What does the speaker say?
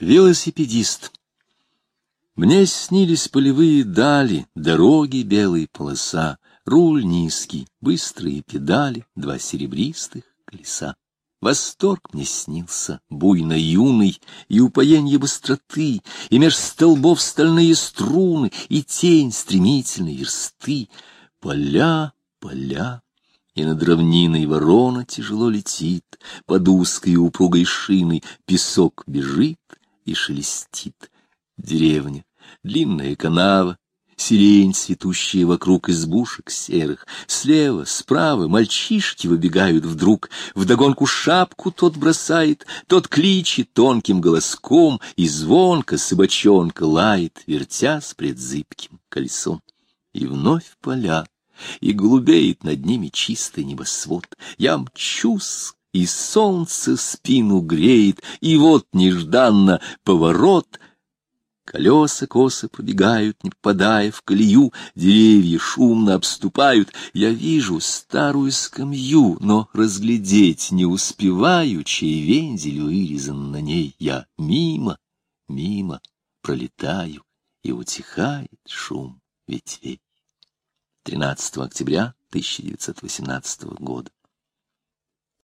Велосипедист. Мне снились полевые дали, дороги белые полоса, руль низкий, быстрые педали, два серебристых колеса. Восторг мне снился, буйно юный, и упоенье быстроты, и меж столбов стальные струны, и тень стремительной версты. Поля, поля, и над равниной ворона тяжело летит, под узкой упругой шиной песок бежит и шелестит. Деревня, длинная канава, сирень, цветущая вокруг избушек серых. Слева, справа мальчишки выбегают вдруг, вдогонку шапку тот бросает, тот кличет тонким голоском, и звонко собачонка лает, вертясь пред зыбким колесом. И вновь поля, и голубеет над ними чистый небосвод. Я мчусь, и солнце спину греет, и вот нежданно поворот — Колеса косо пробегают, не попадая в колею, деревья шумно обступают. Я вижу старую скамью, но разглядеть не успеваю, чей вензель вырезан на ней. Я мимо, мимо пролетаю, и утихает шум ветвей. 13 октября 1918 года.